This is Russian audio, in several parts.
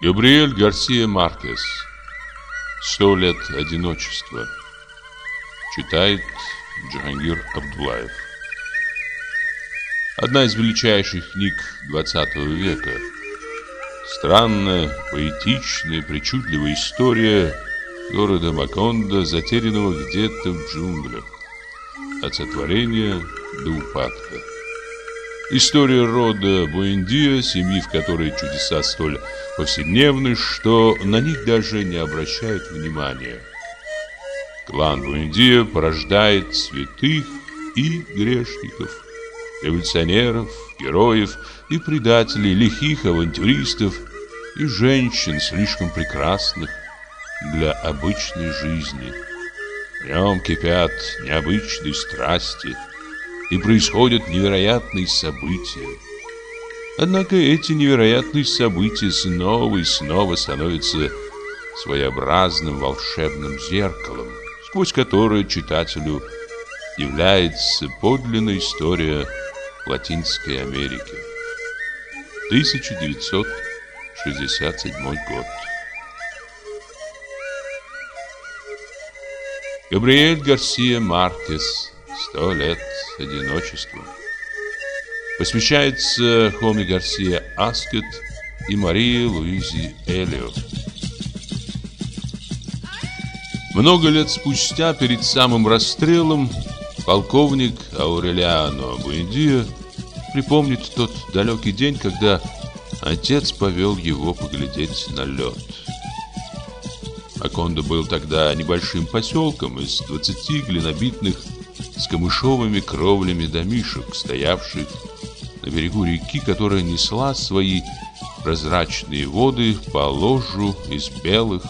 Габриэль Гарсия Маркес «Сто лет одиночества» Читает Джахангир Абдулаев. Одна из величайших книг 20 века. Странная, поэтичная, причудливая история города Макондо, затерянного где-то в джунглях От сотворения до упадка История рода Буэндиа, семьи, в которой чудеса столь повседневны, что на них даже не обращают внимания. Клан Буэндиа порождает святых и грешников, революционеров, героев и предателей, лихих авантюристов и женщин, слишком прекрасных для обычной жизни. В нем кипят необычные страсти – и происходят невероятные события. Однако эти невероятные события снова и снова становятся своеобразным волшебным зеркалом, сквозь которое читателю является подлинная история Латинской Америки. 1967 год. Габриэль Гарсия Маркес Сто лет одиночества. Посвящается Хоми Гарсия Аскет и Марии Луизи Элиот. Много лет спустя, перед самым расстрелом, полковник Аурелиано Буэндио припомнит тот далекий день, когда отец повел его поглядеть на лед. Акондо был тогда небольшим поселком из 20 глинобитных с камышовыми кровлями домишек, стоявших на берегу реки, которая несла свои прозрачные воды по ложу из белых,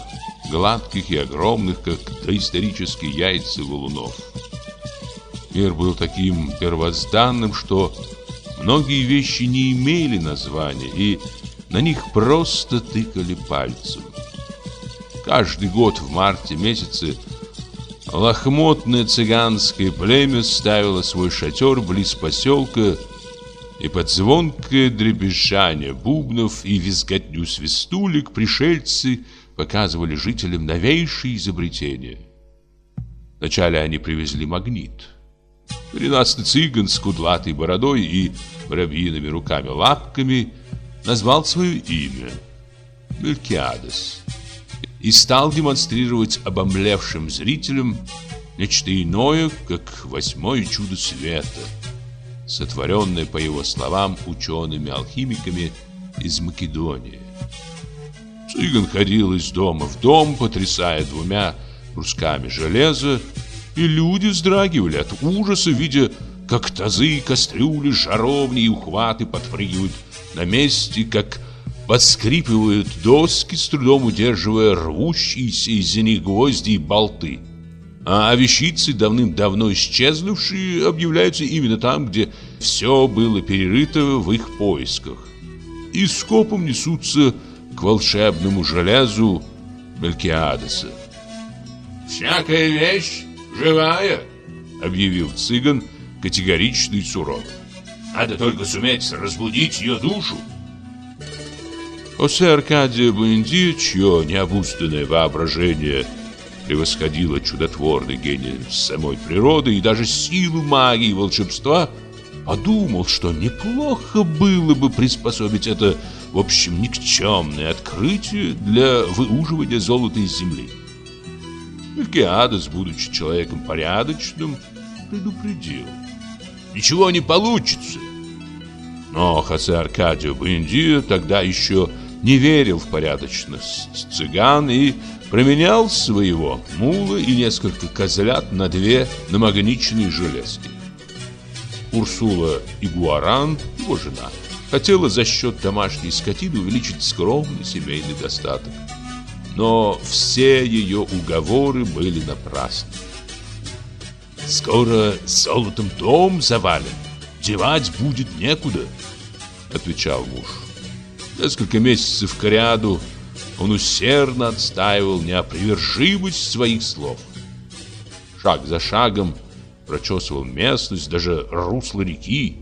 гладких и огромных, как доисторические яйца валунов. Мир был таким первозданным, что многие вещи не имели названия, и на них просто тыкали пальцем. Каждый год в марте месяце Лохмотное цыганское племя ставило свой шатер близ поселка, и под звонкое дребезжание бубнов и визготню свистулек пришельцы показывали жителям новейшие изобретения. Вначале они привезли магнит. Коренастый цыган с кудлатой бородой и воробьиными руками-лапками назвал свое имя – Мелькиадес и стал демонстрировать обомлевшим зрителям нечто иное, как восьмое чудо света, сотворенное, по его словам, учеными-алхимиками из Македонии. Цыган ходил из дома в дом, потрясая двумя брусками железа, и люди вздрагивали от ужаса, видя, как тазы, кастрюли, жаровни и ухваты подпрыгивают на месте, как Подскрипывают доски, с трудом удерживая рвущиеся из них гвозди и болты. А вещицы, давным-давно исчезнувшие, объявляются именно там, где все было перерыто в их поисках. И скопом несутся к волшебному железу Мелькиадеса. «Всякая вещь живая!» — объявил цыган категорично и сурово. «Надо только суметь разбудить ее душу!» Осе Аркадия Буэнди, чье необузданное воображение превосходило чудотворный гений самой природы и даже силу магии и волшебства, подумал, что неплохо было бы приспособить это, в общем, никчемное открытие для выуживания золота из земли. Мелькиадес, будучи человеком порядочным, предупредил. Ничего не получится. Но Хосе Аркадио Буэндио тогда еще не верил в порядочность цыган и променял своего мула и несколько козлят на две намагниченные железки. Урсула Игуаран, его жена, хотела за счет домашней скотины увеличить скромный семейный достаток. Но все ее уговоры были напрасны. «Скоро золотом дом завален, девать будет некуда», — отвечал муж. Несколько месяцев к ряду он усердно отстаивал неопривержимость своих слов. Шаг за шагом прочесывал местность, даже русло реки.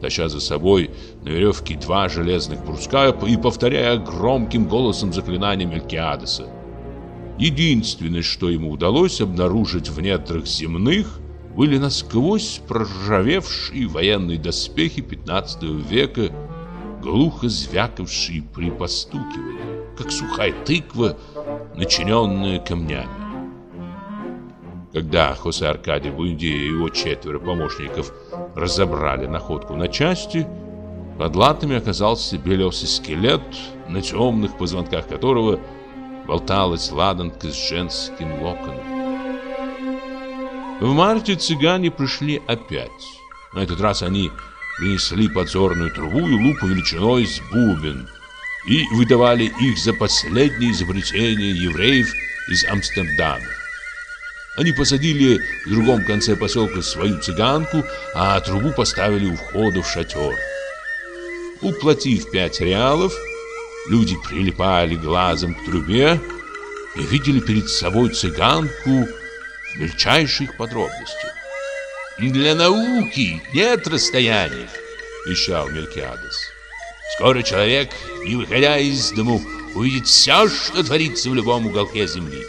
таща за собой на веревке два железных бруска и повторяя громким голосом заклинания Мелькиадеса. Единственное, что ему удалось обнаружить в недрах земных, были насквозь проржавевшие военные доспехи 15 века, глухо звякавшие при постукивании, как сухая тыква, начиненная камнями. Когда Хосе Аркадий Буэнди и его четверо помощников разобрали находку на части, под латами оказался белесый скелет, на темных позвонках которого болталась ладанка с женским локоном. В марте цыгане пришли опять. На этот раз они принесли подзорную трубу и лупу величиной с бубен и выдавали их за последнее изобретение евреев из Амстердама. Они посадили в другом конце поселка свою цыганку, а трубу поставили у входа в шатер. Уплатив пять реалов, люди прилипали глазом к трубе и видели перед собой цыганку в мельчайших подробностях. «Для науки нет расстояний», — вещал Мелькиадес. «Скоро человек, не выходя из дому, увидит все, что творится в любом уголке земли».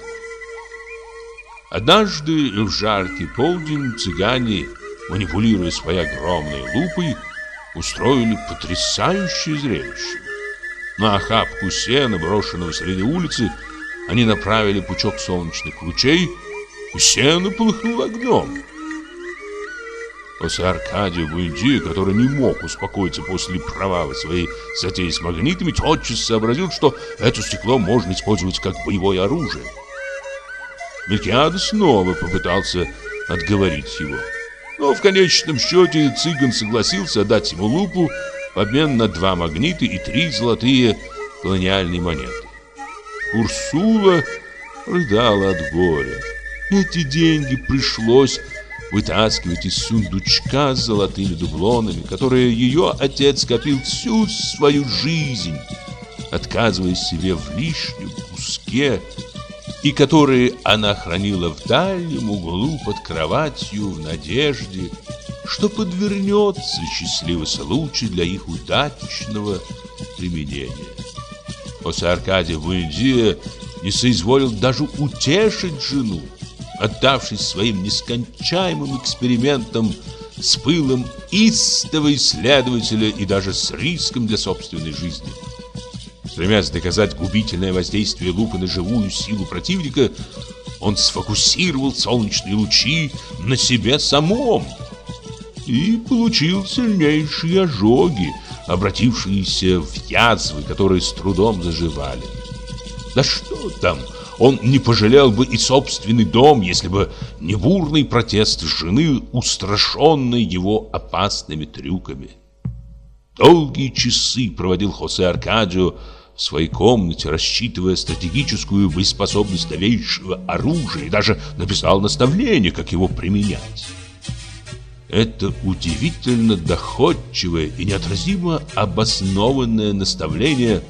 Однажды в жаркий полдень цыгане, манипулируя своей огромной лупой, устроили потрясающее зрелище. На охапку сена, брошенного среди улицы, они направили пучок солнечных лучей, и сено полыхнуло огнем. После Аркадия Буэнди, который не мог успокоиться после провала своей затеи с магнитами, тотчас сообразил, что это стекло можно использовать как боевое оружие. Мелькиадо снова попытался отговорить его. Но в конечном счете цыган согласился отдать ему лупу в обмен на два магнита и три золотые колониальные монеты. Урсула рыдала от горя. Эти деньги пришлось вытаскивать из сундучка с золотыми дублонами, которые ее отец копил всю свою жизнь, отказываясь себе в лишнем куске и которые она хранила в дальнем углу под кроватью в надежде, что подвернется счастливый случай для их удачного применения. После Аркадия Буэндия не соизволил даже утешить жену, отдавшись своим нескончаемым экспериментам с пылом истого исследователя и даже с риском для собственной жизни. Стремясь доказать губительное воздействие лупы на живую силу противника, он сфокусировал солнечные лучи на себе самом и получил сильнейшие ожоги, обратившиеся в язвы, которые с трудом заживали. Да что там, он не пожалел бы и собственный дом, если бы не бурный протест жены, устрашенной его опасными трюками. Долгие часы проводил Хосе Аркадио в своей комнате, рассчитывая стратегическую боеспособность новейшего оружия и даже написал наставление, как его применять. Это удивительно доходчивое и неотразимо обоснованное наставление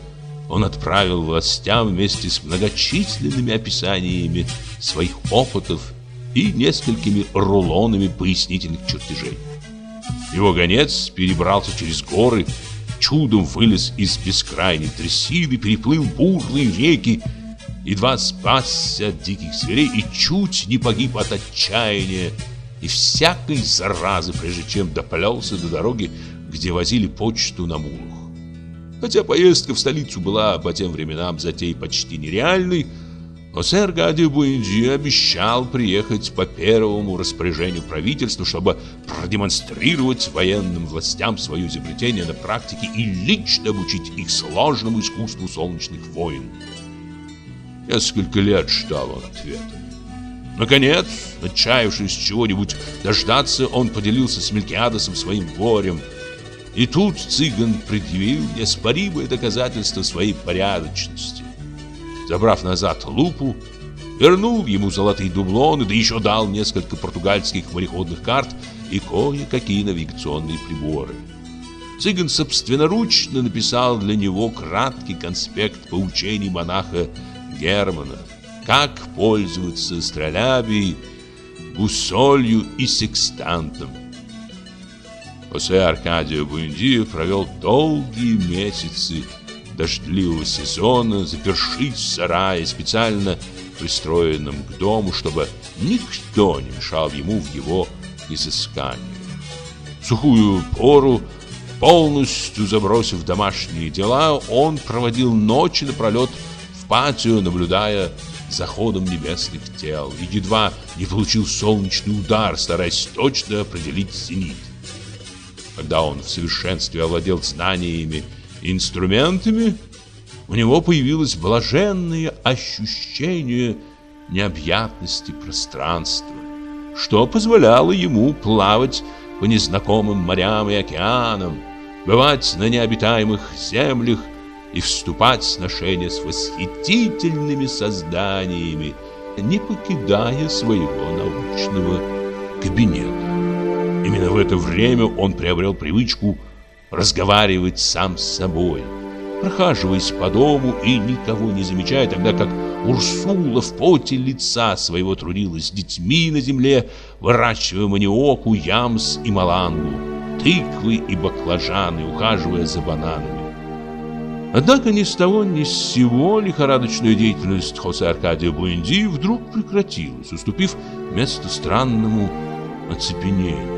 он отправил властям вместе с многочисленными описаниями своих опытов и несколькими рулонами пояснительных чертежей. Его гонец перебрался через горы чудом вылез из бескрайней трясины, переплыл бурные реки, едва спасся от диких зверей и чуть не погиб от отчаяния и всякой заразы, прежде чем доплелся до дороги, где возили почту на мулах. Хотя поездка в столицу была по тем временам затей почти нереальной, Хосе Аркадий Буэнди обещал приехать по первому распоряжению правительства, чтобы продемонстрировать военным властям свое изобретение на практике и лично обучить их сложному искусству солнечных войн. Несколько лет ждал он ответа. Наконец, отчаявшись чего-нибудь дождаться, он поделился с Мелькиадосом своим горем. И тут цыган предъявил неоспоримое доказательство своей порядочности. Забрав назад лупу, вернул ему золотые дублоны, да еще дал несколько португальских мореходных карт и кое-какие навигационные приборы. Цыган собственноручно написал для него краткий конспект поучений монаха Германа, как пользоваться стрелябией, гусолью и секстантом. Хосе Аркадио Буэндио провел долгие месяцы дождливого сезона, запершись в сарае, специально пристроенном к дому, чтобы никто не мешал ему в его изыскании. В сухую пору, полностью забросив домашние дела, он проводил ночи напролет в патио, наблюдая за ходом небесных тел, и едва не получил солнечный удар, стараясь точно определить зенит. Когда он в совершенстве овладел знаниями и инструментами, у него появилось блаженное ощущение необъятности пространства, что позволяло ему плавать по незнакомым морям и океанам, бывать на необитаемых землях и вступать в сношения с восхитительными созданиями, не покидая своего научного кабинета. Именно в это время он приобрел привычку разговаривать сам с собой – прохаживаясь по дому и никого не замечая, тогда как Урсула в поте лица своего трудилась с детьми на земле, выращивая маниоку, ямс и малангу, тыквы и баклажаны, ухаживая за бананами. Однако ни с того ни с сего лихорадочная деятельность Хосе Аркадия Буэнди вдруг прекратилась, уступив место странному оцепенению.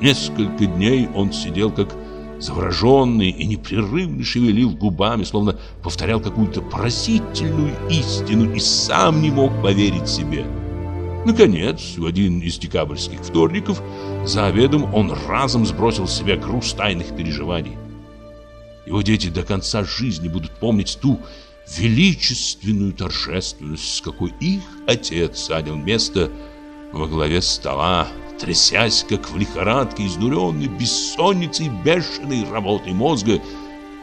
Несколько дней он сидел как завороженный и непрерывно шевелил губами, словно повторял какую-то поразительную истину и сам не мог поверить себе. Наконец, в один из декабрьских вторников за обедом он разом сбросил с себя груз тайных переживаний. Его дети до конца жизни будут помнить ту величественную торжественность, с какой их отец занял место во главе стола, трясясь, как в лихорадке, изнуренный бессонницей бешеной работой мозга,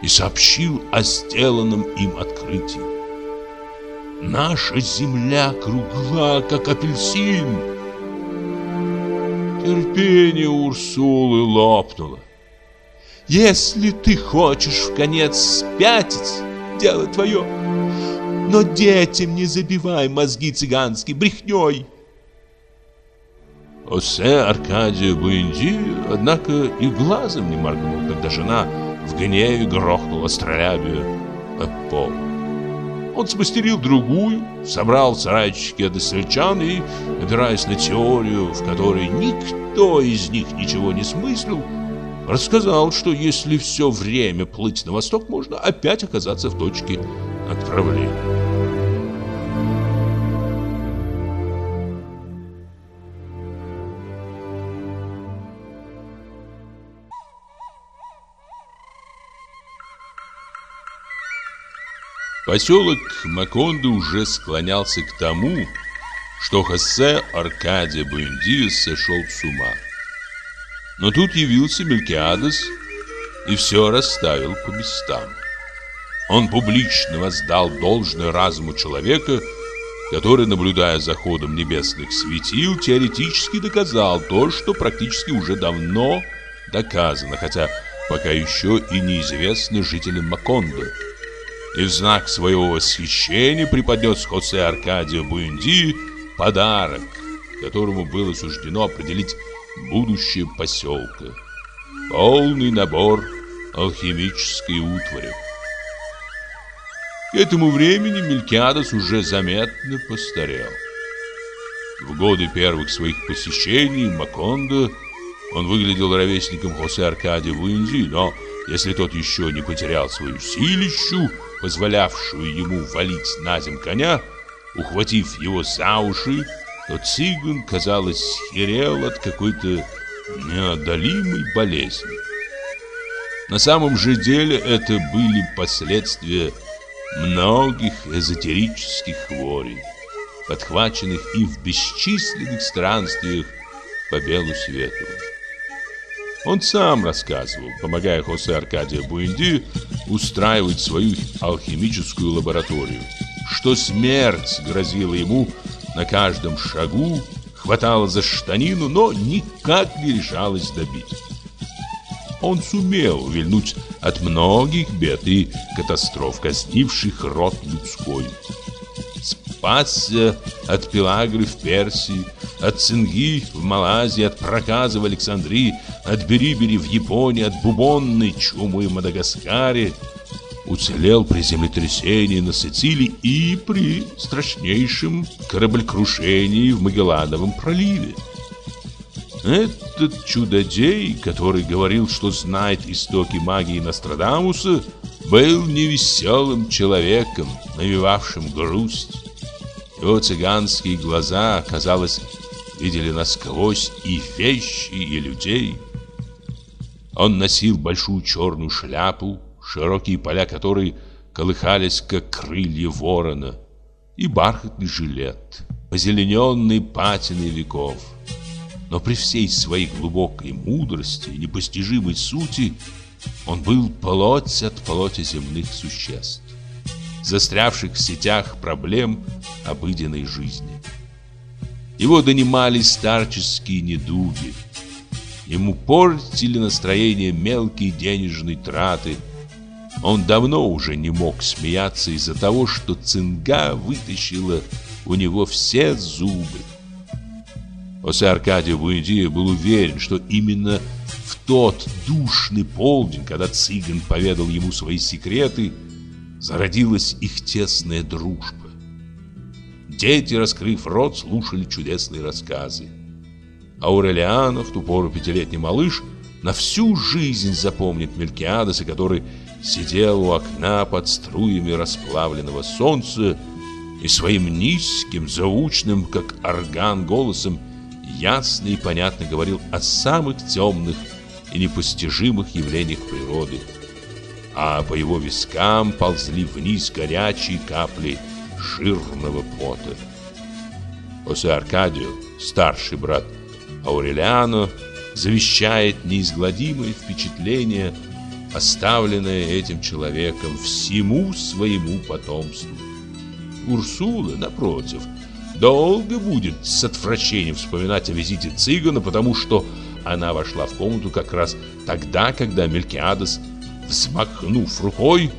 и сообщил о сделанном им открытии. Наша земля кругла, как апельсин. Терпение Урсулы лопнуло. Если ты хочешь в конец спятить, дело твое. Но детям не забивай мозги цыганские брехней. Осе Аркадия Буэнди, однако, и глазом не моргнул, когда жена в гневе грохнула стрелябию об пол. Он смастерил другую, собрал в сарайчике односельчан и, опираясь на теорию, в которой никто из них ничего не смыслил, рассказал, что если все время плыть на восток, можно опять оказаться в точке отправления. Поселок Макондо уже склонялся к тому, что Хосе Аркадия Буэндиас сошел с ума. Но тут явился Мелькиадес и все расставил по местам. Он публично воздал должное разуму человека, который, наблюдая за ходом небесных светил, теоретически доказал то, что практически уже давно доказано, хотя пока еще и неизвестно жителям Макондо и в знак своего восхищения преподнес Хосе Аркадио Буэнди подарок, которому было суждено определить будущее поселка. Полный набор алхимической утвари. К этому времени Мелькиадос уже заметно постарел. В годы первых своих посещений Макондо он выглядел ровесником Хосе Аркадия Буэнди, но если тот еще не потерял свою силищу, позволявшую ему валить на земь коня, ухватив его за уши, то цыган, казалось, херел от какой-то неодолимой болезни. На самом же деле это были последствия многих эзотерических хворей, подхваченных и в бесчисленных странствиях по белу свету. Он сам рассказывал, помогая Хосе Аркадия Буэнди устраивать свою алхимическую лабораторию, что смерть грозила ему на каждом шагу, хватала за штанину, но никак не решалась добить. Он сумел увильнуть от многих бед и катастроф, казнивших род людской. Спасся от Пелагры в Персии, от Цинги в Малайзии, от проказа в Александрии, от берибери в Японии, от бубонной чумы в Мадагаскаре, уцелел при землетрясении на Сицилии и при страшнейшем кораблекрушении в Магеллановом проливе. Этот чудодей, который говорил, что знает истоки магии Нострадамуса, был невеселым человеком, навевавшим грусть. Его цыганские глаза, казалось, видели насквозь и вещи, и людей. Он носил большую черную шляпу, широкие поля которой колыхались, как крылья ворона, и бархатный жилет, позелененный патиной веков. Но при всей своей глубокой мудрости и непостижимой сути он был плоть от плоти земных существ, застрявших в сетях проблем обыденной жизни. Его донимали старческие недуги. Ему портили настроение мелкие денежные траты. Он давно уже не мог смеяться из-за того, что цинга вытащила у него все зубы. Осе Аркадий Буэндия был уверен, что именно в тот душный полдень, когда цыган поведал ему свои секреты, зародилась их тесная дружба. Дети, раскрыв рот, слушали чудесные рассказы. Аурелиано, в ту пору пятилетний малыш, на всю жизнь запомнит Мелькиадеса, который сидел у окна под струями расплавленного солнца и своим низким, заучным, как орган, голосом ясно и понятно говорил о самых темных и непостижимых явлениях природы. А по его вискам ползли вниз горячие капли – жирного пота. После Аркадию, старший брат Аурелиано, завещает неизгладимое впечатление, оставленное этим человеком всему своему потомству. Урсула, напротив, долго будет с отвращением вспоминать о визите цыгана, потому что она вошла в комнату как раз тогда, когда Мелькиадес, взмахнув рукой,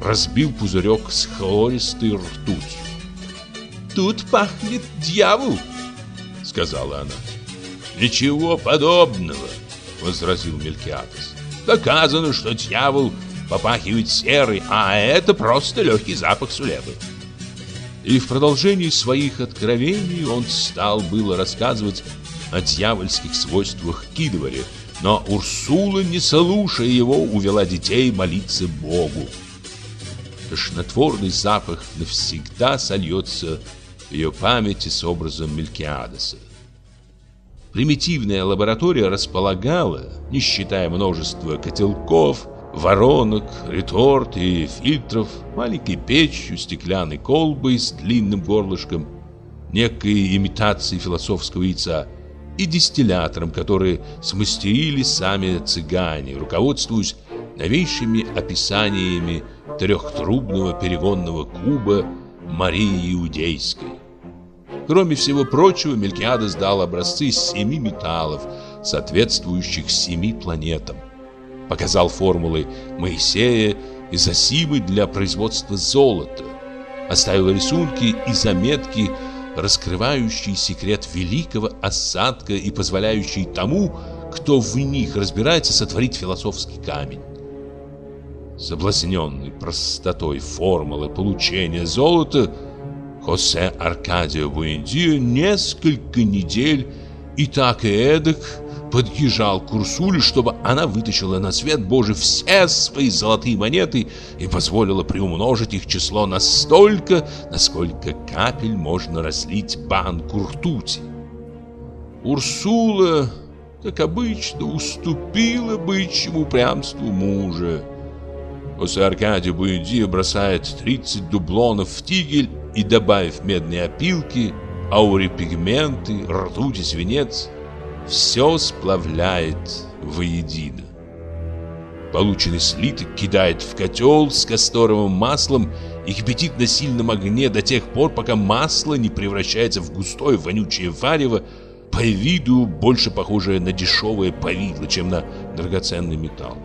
разбил пузырек с хлористой ртутью. «Тут пахнет дьявол!» — сказала она. «Ничего подобного!» — возразил Мелькиадес. «Доказано, что дьявол попахивает серой, а это просто легкий запах сулебы». И в продолжении своих откровений он стал было рассказывать о дьявольских свойствах Кидваре, но Урсула, не слушая его, увела детей молиться Богу тошнотворный запах навсегда сольется в ее памяти с образом Мелькиадеса. Примитивная лаборатория располагала, не считая множества котелков, воронок, реторт и фильтров, маленькой печью, стеклянной колбой с длинным горлышком, некой имитацией философского яйца и дистиллятором, который смастерили сами цыгане, руководствуясь новейшими описаниями трехтрубного перегонного куба Марии Иудейской. Кроме всего прочего, Мелькиадес дал образцы семи металлов, соответствующих семи планетам. Показал формулы Моисея и Зосимы для производства золота. Оставил рисунки и заметки, раскрывающие секрет великого осадка и позволяющие тому, кто в них разбирается, сотворить философский камень. Соблазненный простотой формулы получения золота, Хосе Аркадио Буэндио несколько недель и так и эдак подъезжал к Урсуле, чтобы она вытащила на свет Божий все свои золотые монеты и позволила приумножить их число настолько, насколько капель можно разлить банку ртути. Урсула, как обычно, уступила бычьему упрямству мужа. После Аркадий Буэдио бросает 30 дублонов в тигель и, добавив медные опилки, аурипигменты, ртуть и свинец, все сплавляет воедино. Полученный слиток кидает в котел с касторовым маслом и кипятит на сильном огне до тех пор, пока масло не превращается в густое вонючее варево, по виду больше похожее на дешевое повидло, чем на драгоценный металл.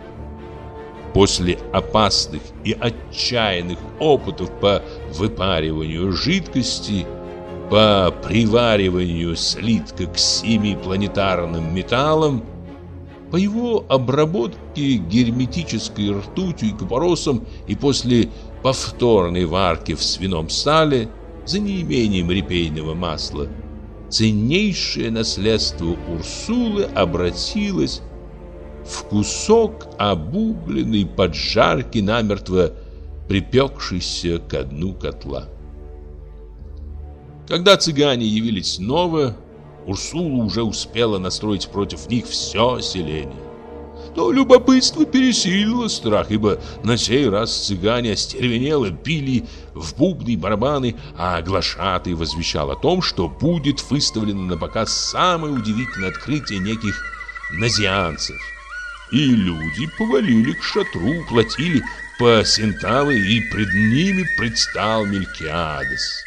После опасных и отчаянных опытов по выпариванию жидкости, по привариванию слитка к семи планетарным металлам, По его обработке герметической ртутью и купоросом и после повторной варки в свином сале за неимением репейного масла ценнейшее наследство Урсулы обратилось в кусок обугленной поджарки, намертво припекшийся ко дну котла. Когда цыгане явились снова, Урсула уже успела настроить против них все селение. Но любопытство пересилило страх, ибо на сей раз цыгане остервенело били в бубны и барабаны, а глашатый возвещал о том, что будет выставлено на показ самое удивительное открытие неких назианцев. И люди повалили к шатру, платили по сентавы, и пред ними предстал Мелькиадес.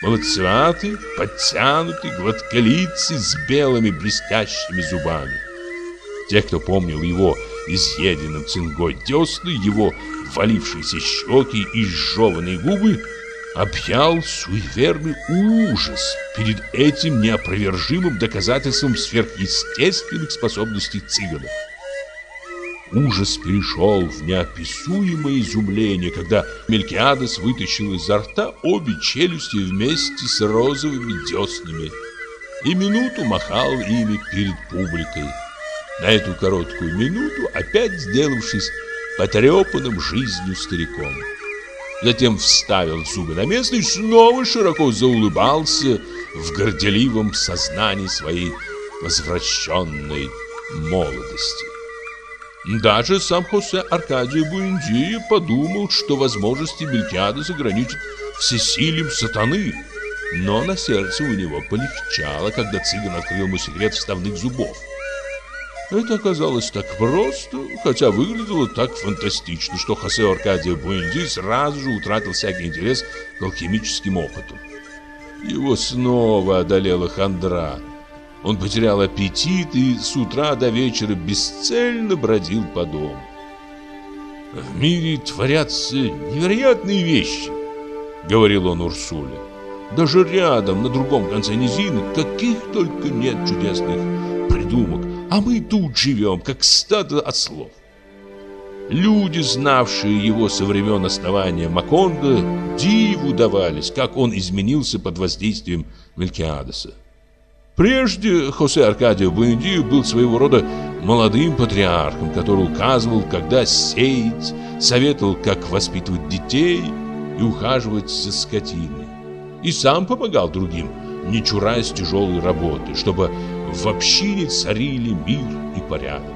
Молодцеватый, подтянутый, гладколицый, с белыми блестящими зубами. Те, кто помнил его изъеденным цингой десны, его валившиеся щеки и сжеванные губы, объял суеверный ужас перед этим неопровержимым доказательством сверхъестественных способностей цыганов. Ужас перешел в неописуемое изумление, когда Мелькиадес вытащил изо рта обе челюсти вместе с розовыми деснами и минуту махал ими перед публикой. На эту короткую минуту опять сделавшись потрепанным жизнью стариком. Затем вставил зубы на место и снова широко заулыбался в горделивом сознании своей возвращенной молодости. Даже сам Хосе Аркадий Буэндия подумал, что возможности Мелькиадеса граничат всесилием сатаны. Но на сердце у него полегчало, когда цыган открыл ему секрет вставных зубов. Это оказалось так просто, хотя выглядело так фантастично, что Хосе Аркадий Буэнди сразу же утратил всякий интерес к алхимическим опытам. Его снова одолела хандра – он потерял аппетит и с утра до вечера бесцельно бродил по дому. «В мире творятся невероятные вещи», — говорил он Урсуле. «Даже рядом, на другом конце низины, каких только нет чудесных придумок, а мы тут живем, как стадо ослов». Люди, знавшие его со времен основания Маконда, диву давались, как он изменился под воздействием Мелькиадеса. Прежде Хосе Аркадио Буэндио был своего рода молодым патриархом, который указывал, когда сеять, советовал, как воспитывать детей и ухаживать за скотиной. И сам помогал другим, не чураясь тяжелой работы, чтобы в общине царили мир и порядок.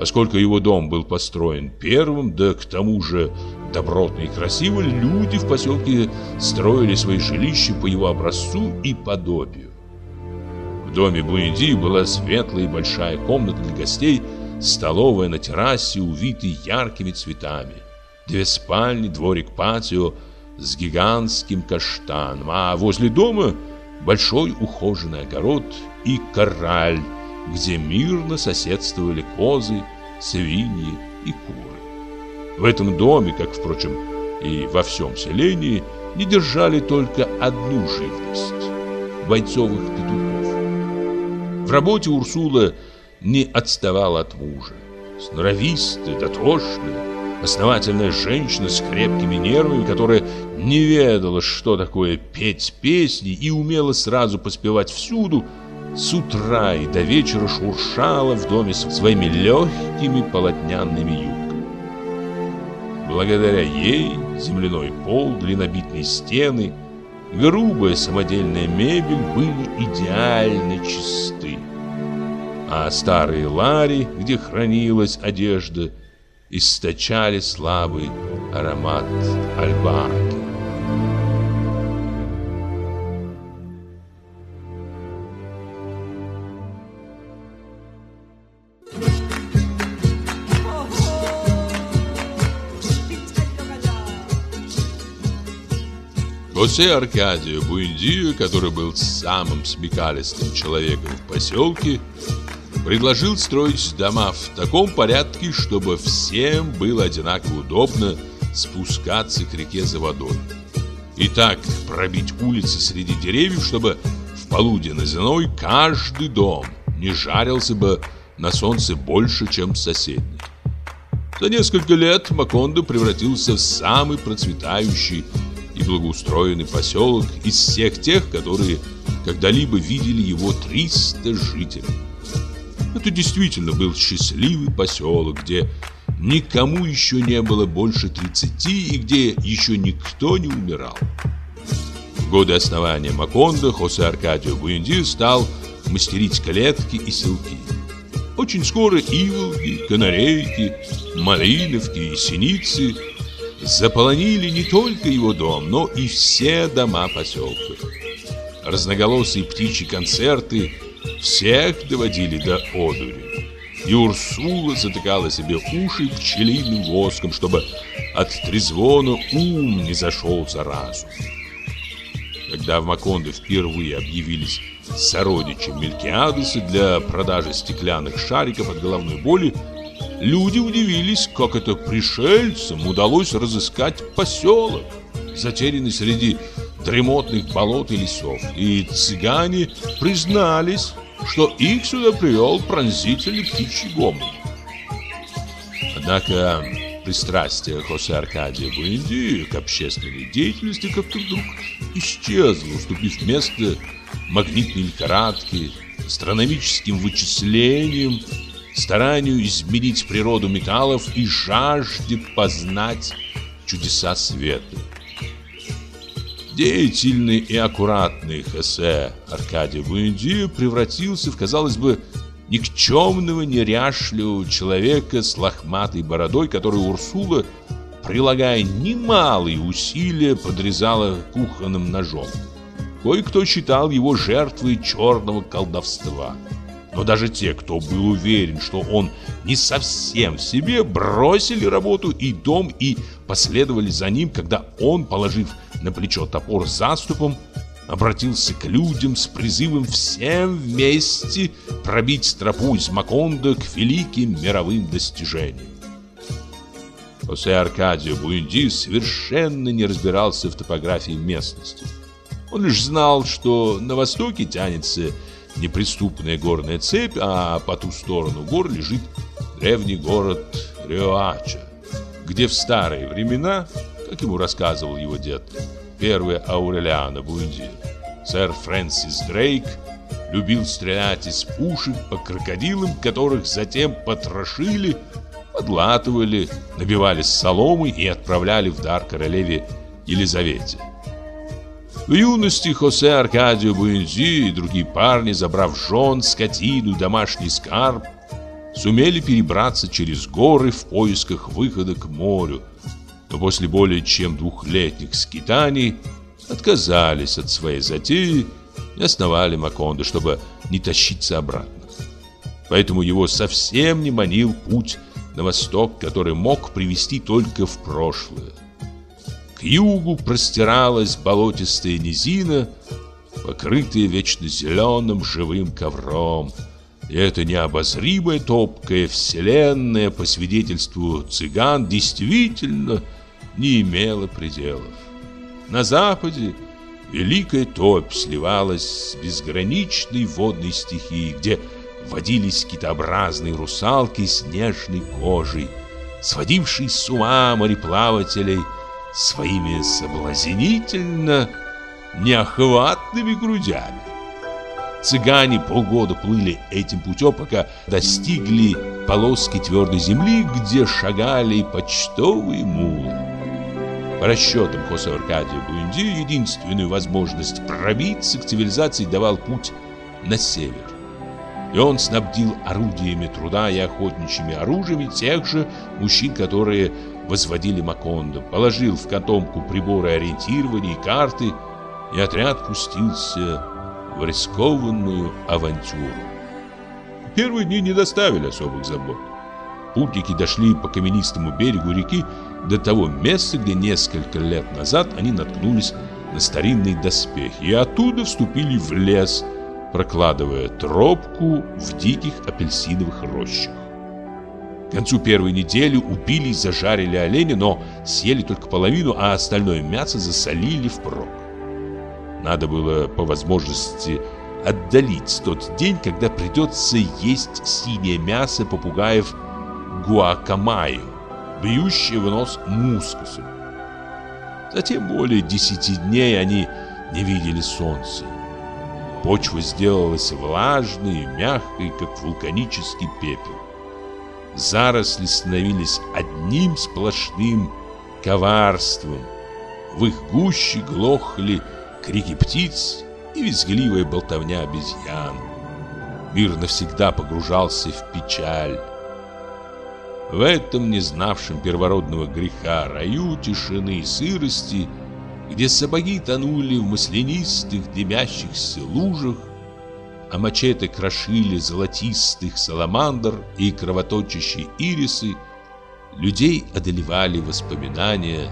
Поскольку его дом был построен первым, да к тому же добротно и красиво, люди в поселке строили свои жилища по его образцу и подобию. Доме Буэнди была светлая и большая комната для гостей, столовая на террасе, увитой яркими цветами. Две спальни, дворик-патио с гигантским каштаном, а возле дома большой ухоженный огород и кораль, где мирно соседствовали козы, свиньи и куры. В этом доме, как, впрочем, и во всем селении, не держали только одну живность – бойцовых петухов. В работе Урсула не отставала от мужа. Сноровистая, дотошная, основательная женщина с крепкими нервами, которая не ведала, что такое петь песни и умела сразу поспевать всюду, с утра и до вечера шуршала в доме своими легкими полотняными юбками. Благодаря ей земляной пол, глинобитные стены – грубая самодельная мебель были идеально чисты. А старые лари, где хранилась одежда, источали слабый аромат альбаки. Хосе Аркадию Буэндию, который был самым смекалистым человеком в поселке, предложил строить дома в таком порядке, чтобы всем было одинаково удобно спускаться к реке за водой. И так пробить улицы среди деревьев, чтобы в полуденной зной каждый дом не жарился бы на солнце больше, чем соседний. За несколько лет Макондо превратился в самый процветающий и благоустроенный поселок из всех тех, которые когда-либо видели его 300 жителей. Это действительно был счастливый поселок, где никому еще не было больше 30 и где еще никто не умирал. В годы основания Макондо Хосе Аркадио Буэнди стал мастерить клетки и селки. Очень скоро иволги, канарейки, малиновки и синицы заполонили не только его дом, но и все дома поселка. Разноголосые птичьи концерты всех доводили до одури. И Урсула затыкала себе уши пчелиным воском, чтобы от трезвона ум не зашел за разум. Когда в Макондо впервые объявились сородичи Мелькиадеса для продажи стеклянных шариков от головной боли, люди удивились, как это пришельцам удалось разыскать поселок, затерянный среди дремотных болот и лесов. И цыгане признались, что их сюда привел пронзительный птичий гомон. Однако пристрастие Хосе Аркадия Буэнди к общественной деятельности как-то вдруг исчезло, уступив место магнитной лихорадке, астрономическим вычислениям, старанию измерить природу металлов и жажде познать чудеса света. Деятельный и аккуратный Хосе Аркадий Буэнди превратился в, казалось бы, никчемного, неряшливого человека с лохматой бородой, который Урсула, прилагая немалые усилия, подрезала кухонным ножом. Кое-кто считал его жертвой черного колдовства. Но даже те, кто был уверен, что он не совсем в себе, бросили работу и дом и последовали за ним, когда он, положив на плечо топор с заступом, обратился к людям с призывом всем вместе пробить тропу из Макондо к великим мировым достижениям. Хосе Аркадио Буэнди совершенно не разбирался в топографии местности. Он лишь знал, что на востоке тянется неприступная горная цепь, а по ту сторону гор лежит древний город Риоача, где в старые времена, как ему рассказывал его дед, первый Аурелиано Буэнди, сэр Фрэнсис Дрейк, любил стрелять из пушек по крокодилам, которых затем потрошили, подлатывали, набивали соломой и отправляли в дар королеве Елизавете. В юности Хосе Аркадио Буэнзи и другие парни, забрав жен, скотину домашний скарб, сумели перебраться через горы в поисках выхода к морю, но после более чем двухлетних скитаний отказались от своей затеи и основали Макондо, чтобы не тащиться обратно. Поэтому его совсем не манил путь на восток, который мог привести только в прошлое югу простиралась болотистая низина, покрытая вечно зеленым живым ковром. И эта необозримая топкая вселенная, по свидетельству цыган, действительно не имела пределов. На западе великая топь сливалась с безграничной водной стихией, где водились китообразные русалки с нежной кожей, сводившие с ума мореплавателей – своими соблазнительно неохватными грудями. Цыгане полгода плыли этим путем, пока достигли полоски твердой земли, где шагали почтовые мулы. По расчетам Хосе Аркадия Буэнди, единственную возможность пробиться к цивилизации давал путь на север. И он снабдил орудиями труда и охотничьими оружиями тех же мужчин, которые возводили Макондо, положил в котомку приборы ориентирования и карты, и отряд пустился в рискованную авантюру. Первые дни не доставили особых забот. Путники дошли по каменистому берегу реки до того места, где несколько лет назад они наткнулись на старинные доспехи, и оттуда вступили в лес, прокладывая тропку в диких апельсиновых рощах. К концу первой недели убили и зажарили оленя, но съели только половину, а остальное мясо засолили впрок. Надо было по возможности отдалить тот день, когда придется есть синее мясо попугаев гуакамайо, бьющее в нос мускусом. Затем более десяти дней они не видели солнца. Почва сделалась влажной и мягкой, как вулканический пепел. Заросли становились одним сплошным коварством. В их гуще глохли крики птиц и визгливая болтовня обезьян. Мир навсегда погружался в печаль. В этом не знавшем первородного греха раю тишины и сырости, где сапоги тонули в маслянистых дымящихся лужах, а мачете крошили золотистых саламандр и кровоточащие ирисы, людей одолевали воспоминания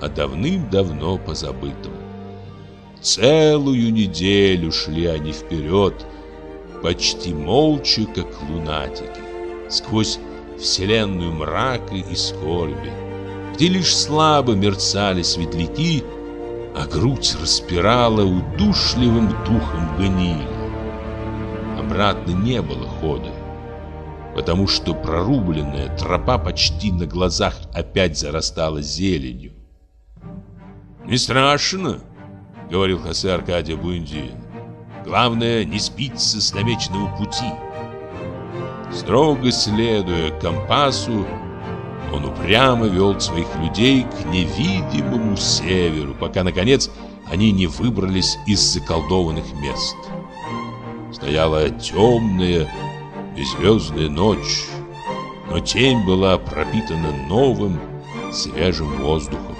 о давным-давно позабытом. Целую неделю шли они вперед, почти молча, как лунатики, сквозь вселенную мрака и скорби, где лишь слабо мерцали светляки, а грудь распирала удушливым духом гнили. Обратно не было хода, потому что прорубленная тропа почти на глазах опять зарастала зеленью. «Не страшно», — говорил Хосе Аркадия Буэнди. «Главное, не спиться с намеченного пути». Строго следуя компасу, он упрямо вел своих людей к невидимому северу, пока, наконец, они не выбрались из заколдованных мест. Стояла темная, беззвездная ночь, но тень была пропитана новым, свежим воздухом.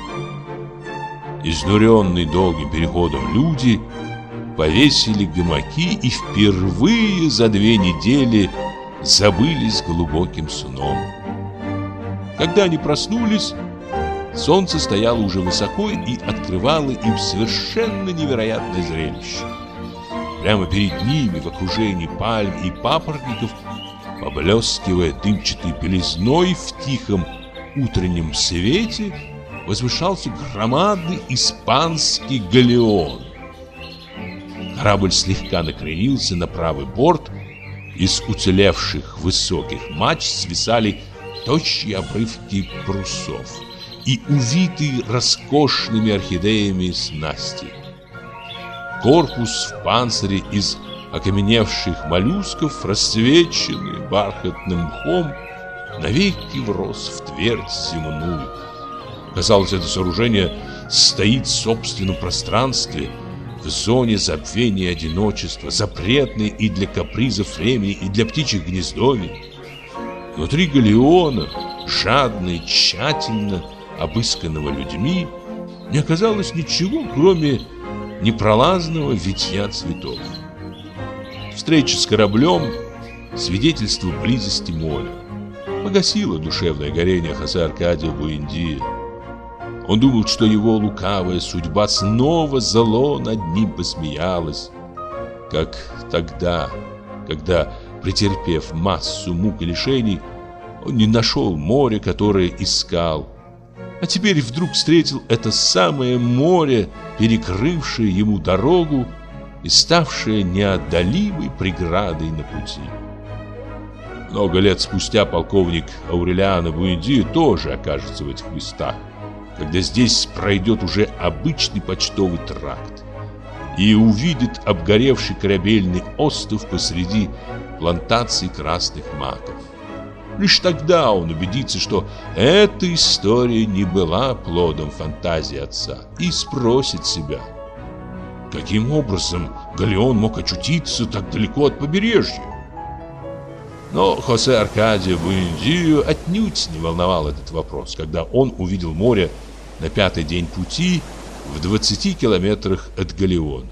Изнуренные долгим переходом люди повесили гамаки и впервые за две недели забылись глубоким сном. Когда они проснулись, солнце стояло уже высоко и открывало им совершенно невероятное зрелище. Прямо перед ними, в окружении пальм и папоротников, поблескивая дымчатой белизной в тихом утреннем свете, возвышался громадный испанский галеон. Корабль слегка накренился на правый борт, из уцелевших высоких мач свисали тощие обрывки брусов и увитые роскошными орхидеями снасти. Корпус в панцире из окаменевших моллюсков, расцвеченный бархатным мхом, навеки врос в твердь земную. Казалось, это сооружение стоит в собственном пространстве – зоне забвения одиночества, запретной и для капризов времени, и для птичьих гнездовий. Внутри галеона, жадно и тщательно обысканного людьми, не оказалось ничего, кроме непролазного витья цветов. Встреча с кораблем – свидетельство близости моря. Погасило душевное горение Хосе Аркадия Буэндия. Он думал, что его лукавая судьба снова зло над ним посмеялась. Как тогда, когда, претерпев массу мук и лишений, он не нашел море, которое искал. А теперь вдруг встретил это самое море, перекрывшее ему дорогу и ставшее неодолимой преградой на пути. Много лет спустя полковник Аурелиано Буэди тоже окажется в этих местах когда здесь пройдет уже обычный почтовый тракт и увидит обгоревший корабельный остров посреди плантации красных маков. Лишь тогда он убедится, что эта история не была плодом фантазии отца и спросит себя, каким образом Галеон мог очутиться так далеко от побережья. Но Хосе Аркадия Буэндию отнюдь не волновал этот вопрос, когда он увидел море на пятый день пути в 20 километрах от Галеона.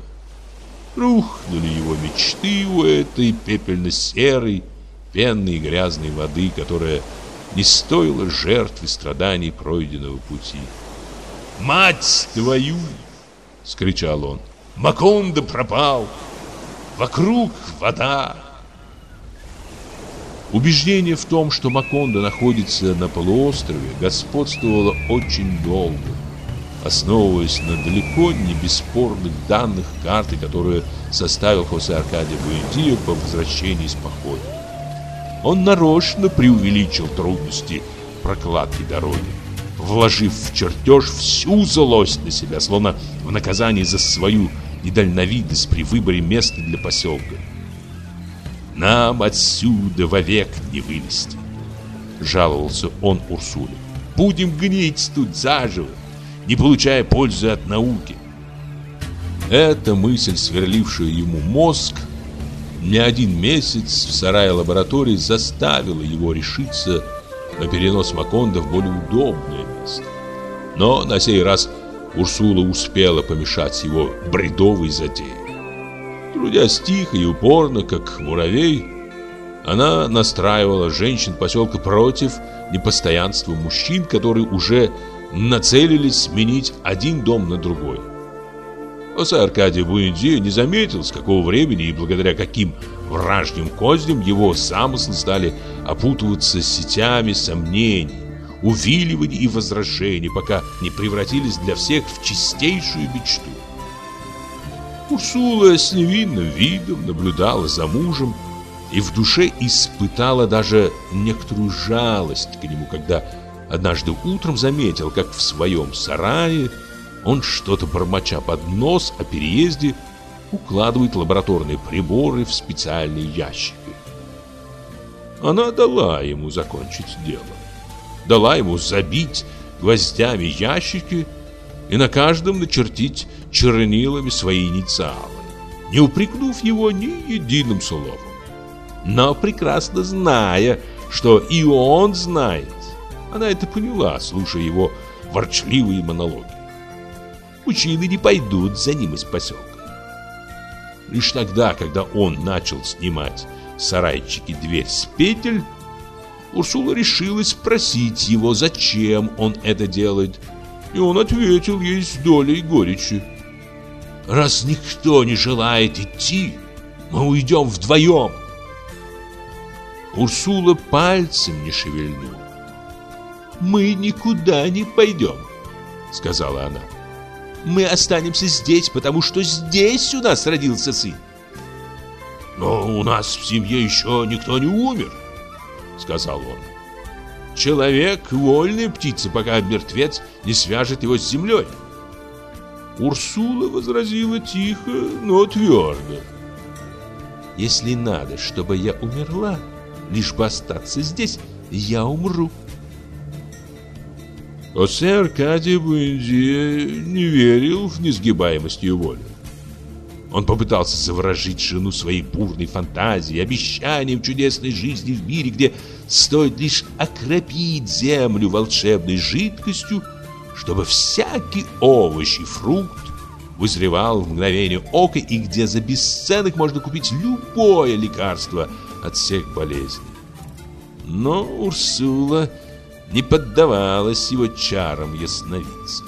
Рухнули его мечты у этой пепельно-серой, пенной и грязной воды, которая не стоила жертвы страданий пройденного пути. «Мать твою!» — скричал он. «Макондо пропал! Вокруг вода!» Убеждение в том, что Макондо находится на полуострове, господствовало очень долго. основываясь на далеко не бесспорных данных карты, которую составил Хосе Аркадий Буэндио по возвращении из похода. Он нарочно преувеличил трудности прокладки дороги, вложив в чертеж всю злость на себя, словно в наказание за свою недальновидность при выборе места для поселка. «Нам отсюда вовек не вылезти», — жаловался он Урсуле. «Будем гнить тут заживо, не получая пользы от науки». Эта мысль, сверлившая ему мозг, не один месяц в сарае лаборатории заставила его решиться на перенос Маконда в более удобное место. Но на сей раз Урсула успела помешать его бредовой затее. Трудясь тихо и упорно, как муравей, она настраивала женщин поселка против непостоянства мужчин, которые уже нацелились сменить один дом на другой. Оса Аркадий Буэнди не заметил, с какого времени и благодаря каким вражьим козням его замыслы стали опутываться сетями сомнений, увиливаний и возражений, пока не превратились для всех в чистейшую мечту. Урсула с невинным видом наблюдала за мужем и в душе испытала даже некоторую жалость к нему, когда однажды утром заметил, как в своем сарае он что-то бормоча под нос о переезде укладывает лабораторные приборы в специальные ящики. Она дала ему закончить дело. Дала ему забить гвоздями ящики и на каждом начертить чернилами свои инициалы, не упрекнув его ни единым словом. Но прекрасно зная, что и он знает, она это поняла, слушая его ворчливые монологи. Мужчины не пойдут за ним из поселка. Лишь тогда, когда он начал снимать сарайчики дверь с петель, Урсула решилась спросить его, зачем он это делает, и он ответил ей с долей горечи. «Раз никто не желает идти, мы уйдем вдвоем!» Урсула пальцем не шевельнула. «Мы никуда не пойдем», — сказала она. «Мы останемся здесь, потому что здесь у нас родился сын». «Но у нас в семье еще никто не умер», — сказал он. Человек — вольная птица, пока мертвец не свяжет его с землей. Урсула возразила тихо, но твердо. Если надо, чтобы я умерла, лишь бы остаться здесь, я умру. Осе Аркадий Буэнди не верил в несгибаемость ее воли. Он попытался заворожить жену своей бурной фантазией, обещанием чудесной жизни в мире, где стоит лишь окропить землю волшебной жидкостью, чтобы всякий овощ и фрукт вызревал в мгновение ока и где за бесценок можно купить любое лекарство от всех болезней. Но Урсула не поддавалась его чарам ясновидца.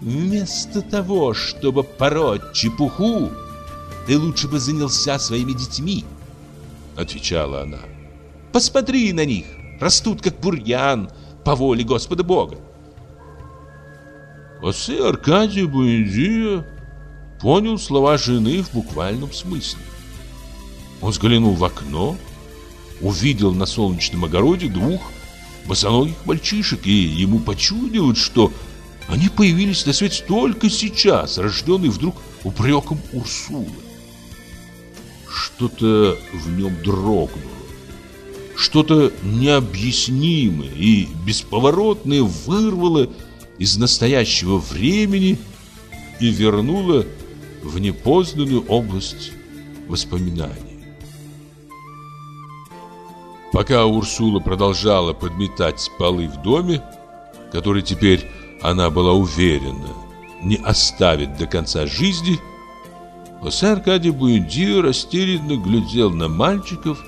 Вместо того, чтобы пороть чепуху, ты лучше бы занялся своими детьми, отвечала она. Посмотри на них, растут как бурьян по воле Господа Бога. Осе Аркадий Буэндия понял слова жены в буквальном смысле. Он взглянул в окно, увидел на солнечном огороде двух босоногих мальчишек, и ему почудилось, что они появились на свет только сейчас, рожденные вдруг упреком Урсулы. Что-то в нем дрогнуло. Что-то необъяснимое и бесповоротное вырвало из настоящего времени и вернуло в непознанную область воспоминаний. Пока Урсула продолжала подметать полы в доме, который теперь она была уверена, не оставит до конца жизни, Хосе Аркадий Буэнди растерянно глядел на мальчиков,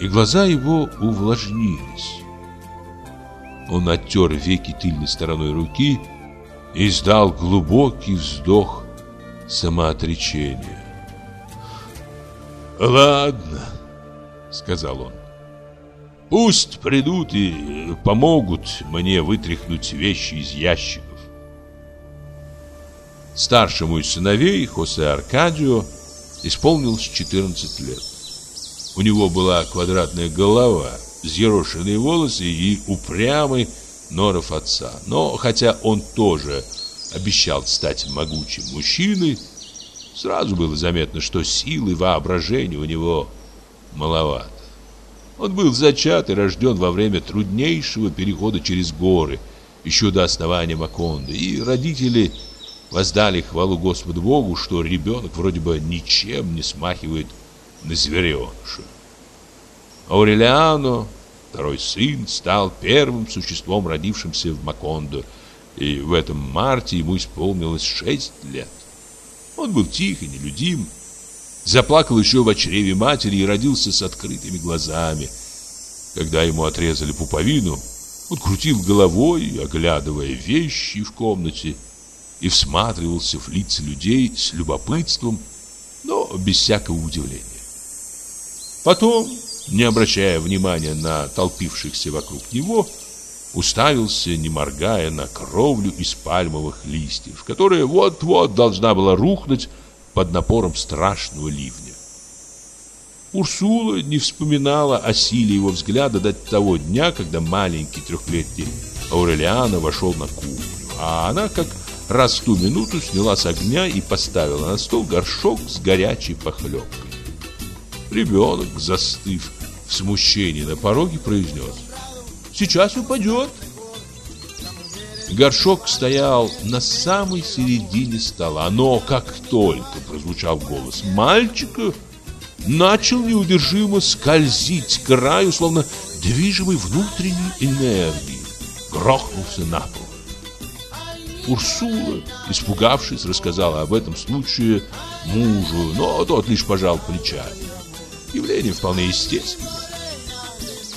и глаза его увлажнились. Он оттер веки тыльной стороной руки и издал глубокий вздох самоотречения. «Ладно», — сказал он, Пусть придут и помогут мне вытряхнуть вещи из ящиков. Старшему из сыновей, Хосе Аркадио, исполнилось 14 лет. У него была квадратная голова, взъерошенные волосы и упрямый норов отца. Но хотя он тоже обещал стать могучим мужчиной, сразу было заметно, что силы воображения у него маловато. Он был зачат и рожден во время труднейшего перехода через горы, еще до основания Маконды, и родители воздали хвалу Господу Богу, что ребенок вроде бы ничем не смахивает на звереныша. Аурелиано, второй сын, стал первым существом, родившимся в Макондо, и в этом марте ему исполнилось шесть лет. Он был тих и нелюдим, заплакал еще в чреве матери и родился с открытыми глазами. Когда ему отрезали пуповину, он крутил головой, оглядывая вещи в комнате, и всматривался в лица людей с любопытством, но без всякого удивления. Потом, не обращая внимания на толпившихся вокруг него, уставился, не моргая, на кровлю из пальмовых листьев, которая вот-вот должна была рухнуть под напором страшного ливня. Урсула не вспоминала о силе его взгляда до того дня, когда маленький трехлетний Аурелиано вошел на кухню, а она, как раз в ту минуту, сняла с огня и поставила на стол горшок с горячей похлебкой. Ребенок, застыв в смущении на пороге, произнес «Сейчас упадет». Горшок стоял на самой середине стола, но как только прозвучал голос мальчика, начал неудержимо скользить к краю, словно движимый внутренней энергией, грохнулся на пол. Урсула, испугавшись, рассказала об этом случае мужу, но тот лишь пожал плечами. Явление вполне естественное.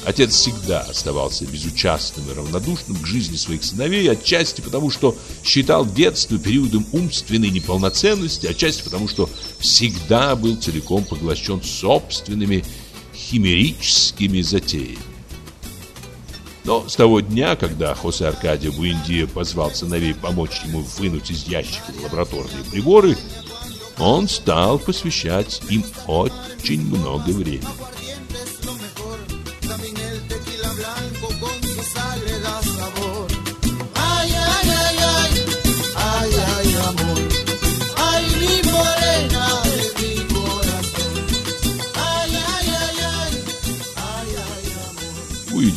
Отец всегда оставался безучастным и равнодушным к жизни своих сыновей, отчасти потому, что считал детство периодом умственной неполноценности, отчасти потому, что всегда был целиком поглощен собственными химерическими затеями. Но с того дня, когда Хосе Аркадия Буэндия позвал сыновей помочь ему вынуть из ящика лабораторные приборы, он стал посвящать им очень много времени.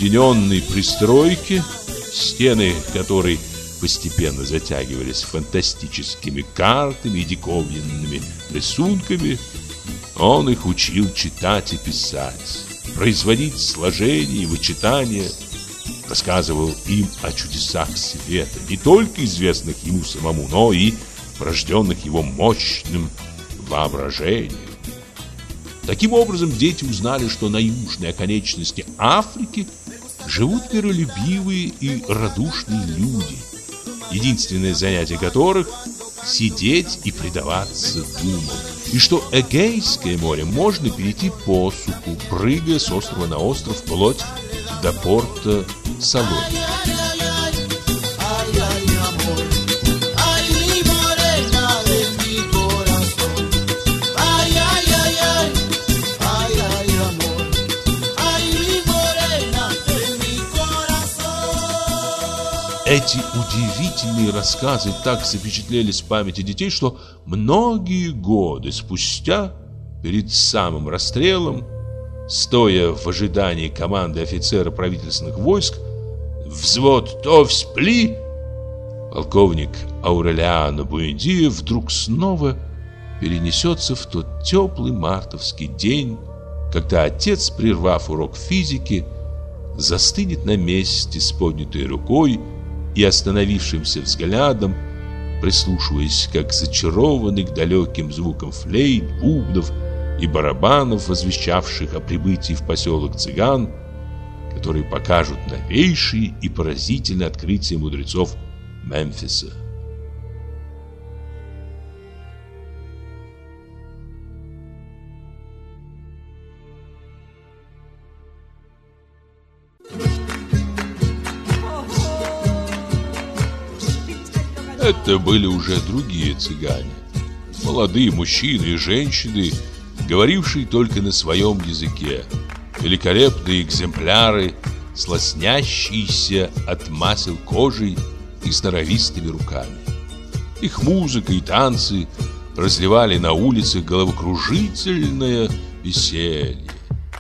Уединенной пристройке, стены которой постепенно затягивались фантастическими картами и диковинными рисунками, он их учил читать и писать, производить сложения и вычитания, рассказывал им о чудесах света, не только известных ему самому, но и порожденных его мощным воображением. Таким образом, дети узнали, что на южной оконечности Африки – живут миролюбивые и радушные люди, единственное занятие которых – сидеть и предаваться думам, и что Эгейское море можно перейти по суху, прыгая с острова на остров вплоть до порта Салони. Эти удивительные рассказы так запечатлелись в памяти детей, что многие годы спустя, перед самым расстрелом, стоя в ожидании команды офицера правительственных войск, взвод Товспли, полковник Аурелиано Буэндия вдруг снова перенесется в тот теплый мартовский день, когда отец, прервав урок физики, застынет на месте с поднятой рукой и остановившимся взглядом, прислушиваясь, как зачарованный к далеким звукам флейт, бубнов и барабанов, возвещавших о прибытии в поселок цыган, которые покажут новейшие и поразительные открытия мудрецов Мемфиса. Это были уже другие цыгане. Молодые мужчины и женщины, говорившие только на своем языке. Великолепные экземпляры, слоснящиеся от масел кожей и здоровистыми руками. Их музыка и танцы разливали на улицах головокружительное веселье.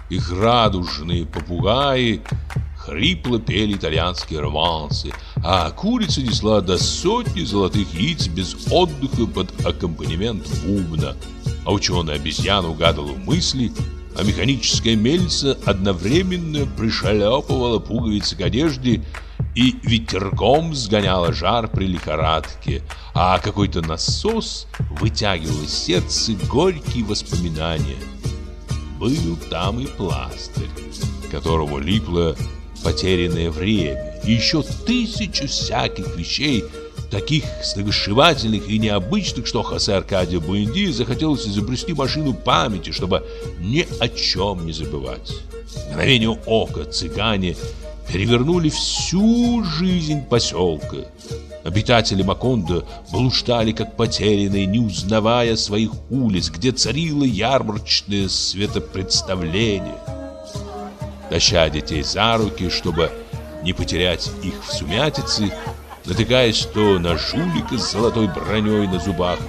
Их радужные попугаи хрипло пели итальянские романсы, а курица несла до сотни золотых яиц без отдыха под аккомпанемент бубна. А ученая обезьяна угадывала мысли, а механическая мельница одновременно пришелепывала пуговицы к одежде и ветерком сгоняла жар при лихорадке, а какой-то насос вытягивал из сердца горькие воспоминания. Был там и пластырь, которому липло потерянное время, и еще тысячу всяких вещей, таких сногсшибательных и необычных, что Хосе Аркадию Буэнди захотелось изобрести машину памяти, чтобы ни о чем не забывать. Мгновение ока цыгане перевернули всю жизнь поселка. Обитатели Макондо блуждали, как потерянные, не узнавая своих улиц, где царило ярмарочное светопредставление. Таща детей за руки, чтобы не потерять их в сумятице, натыкаясь то на жулика с золотой броней на зубах,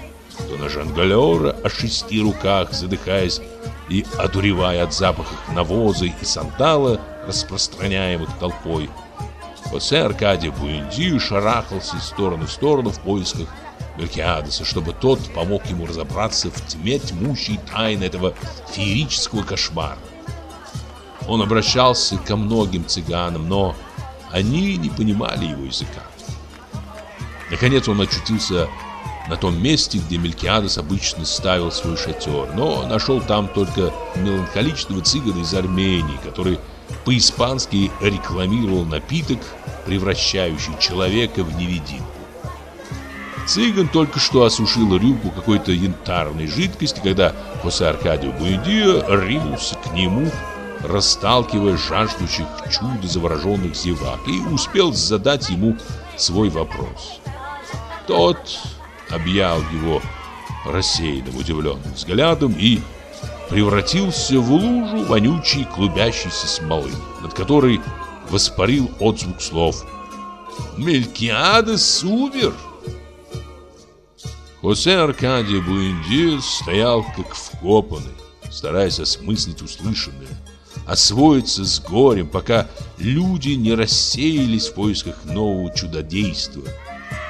то на жонглера о шести руках, задыхаясь и одуревая от запахов навоза и сандала, распространяемых толпой. Хосе Аркадий Буэнди шарахался из стороны в сторону в поисках Мелкиадеса, чтобы тот помог ему разобраться в тьме тьмущей тайны этого феерического кошмара. Он обращался ко многим цыганам, но они не понимали его языка. Наконец он очутился на том месте, где Мелькиадес обычно ставил свой шатер, но нашел там только меланхоличного цыгана из Армении, который по-испански рекламировал напиток, превращающий человека в невидимку. Цыган только что осушил рюмку какой-то янтарной жидкости, когда Хосе Аркадио Буэдио ринулся к нему, расталкивая жаждущих чуда завороженных зевак, и успел задать ему свой вопрос. Тот объял его рассеянным удивленным взглядом и превратился в лужу вонючей клубящейся смолы, над которой воспарил отзвук слов «Мелькиадес умер!» Хосе Аркадий Буэнди стоял как вкопанный, стараясь осмыслить услышанное, освоиться с горем, пока люди не рассеялись в поисках нового чудодейства,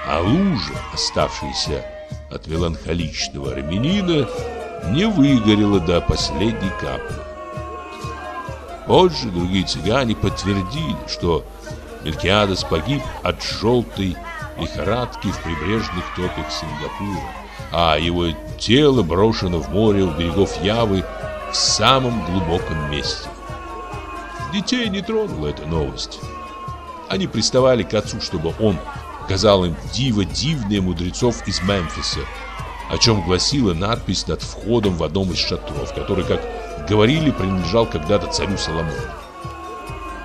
а лужа, оставшаяся от меланхоличного армянина, не выгорела до последней капли. Позже другие цыгане подтвердили, что Мелькиадес погиб от желтой лихорадки в прибрежных топях Сингапура, а его тело брошено в море у берегов Явы в самом глубоком месте. Детей не тронула эта новость. Они приставали к отцу, чтобы он показал им диво дивные мудрецов из Мемфиса, о чем гласила надпись над входом в одном из шатров, который, как говорили, принадлежал когда-то царю Соломону.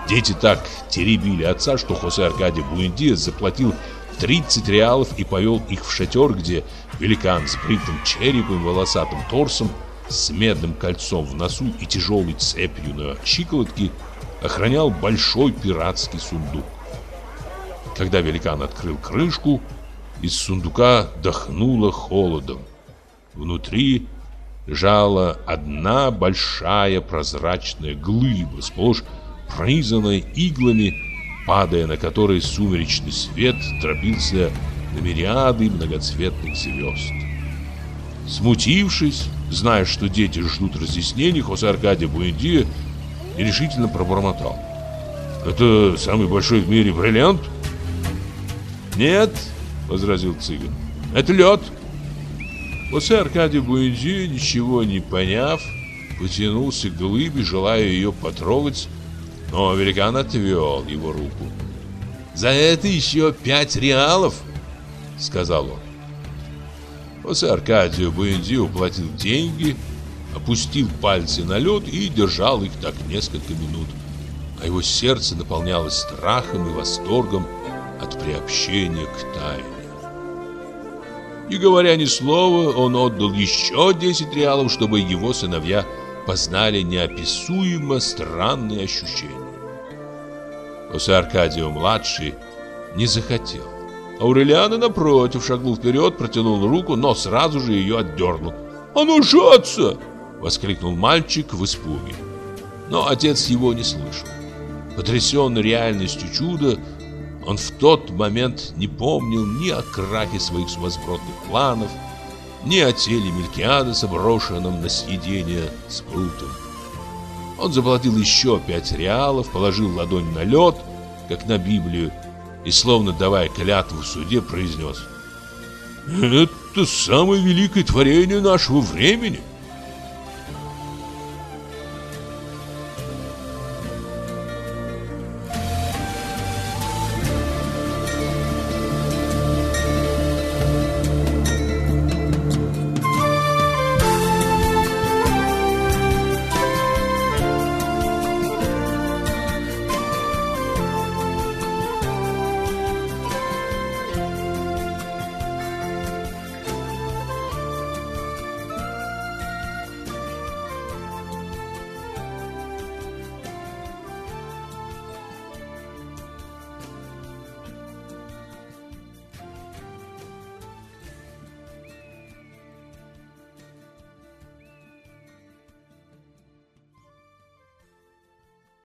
Дети так теребили отца, что Хосе Аркадий Буэндиас заплатил 30 реалов и повел их в шатер, где великан с бритым черепом волосатым торсом, с медным кольцом в носу и тяжелой цепью на щиколотке охранял большой пиратский сундук. Когда великан открыл крышку, из сундука дохнуло холодом. Внутри лежала одна большая прозрачная глыба, сплошь пронизанная иглами, падая на которые сумеречный свет дробился на мириады многоцветных звезд. Смутившись, зная, что дети ждут разъяснений, Хосе Аркадий Буэндия нерешительно пробормотал. «Это самый большой в мире бриллиант?» «Нет», возразил цыган. Это лед. После Аркадий Буэнзи, ничего не поняв, потянулся к глыбе, желая ее потрогать, но великан отвел его руку. «За это еще пять реалов!» — сказал он. После Аркадию Буэнди уплатил деньги, опустил пальцы на лед и держал их так несколько минут, а его сердце наполнялось страхом и восторгом от приобщения к тайне. Не говоря ни слова, он отдал еще 10 реалов, чтобы его сыновья познали неописуемо странные ощущения. После Аркадио-младший не захотел. Аурелиана, напротив, шагнул вперед, протянул руку, но сразу же ее отдернул. «А ну, жаться!» — воскликнул мальчик в испуге. Но отец его не слышал. Потрясенный реальностью чуда, он в тот момент не помнил ни о крахе своих сумасбродных планов, ни о теле Мелькиадеса, брошенном на съедение с Брутом. Он заплатил еще пять реалов, положил ладонь на лед, как на Библию, и, словно давая клятву в суде, произнес «Это самое великое творение нашего времени».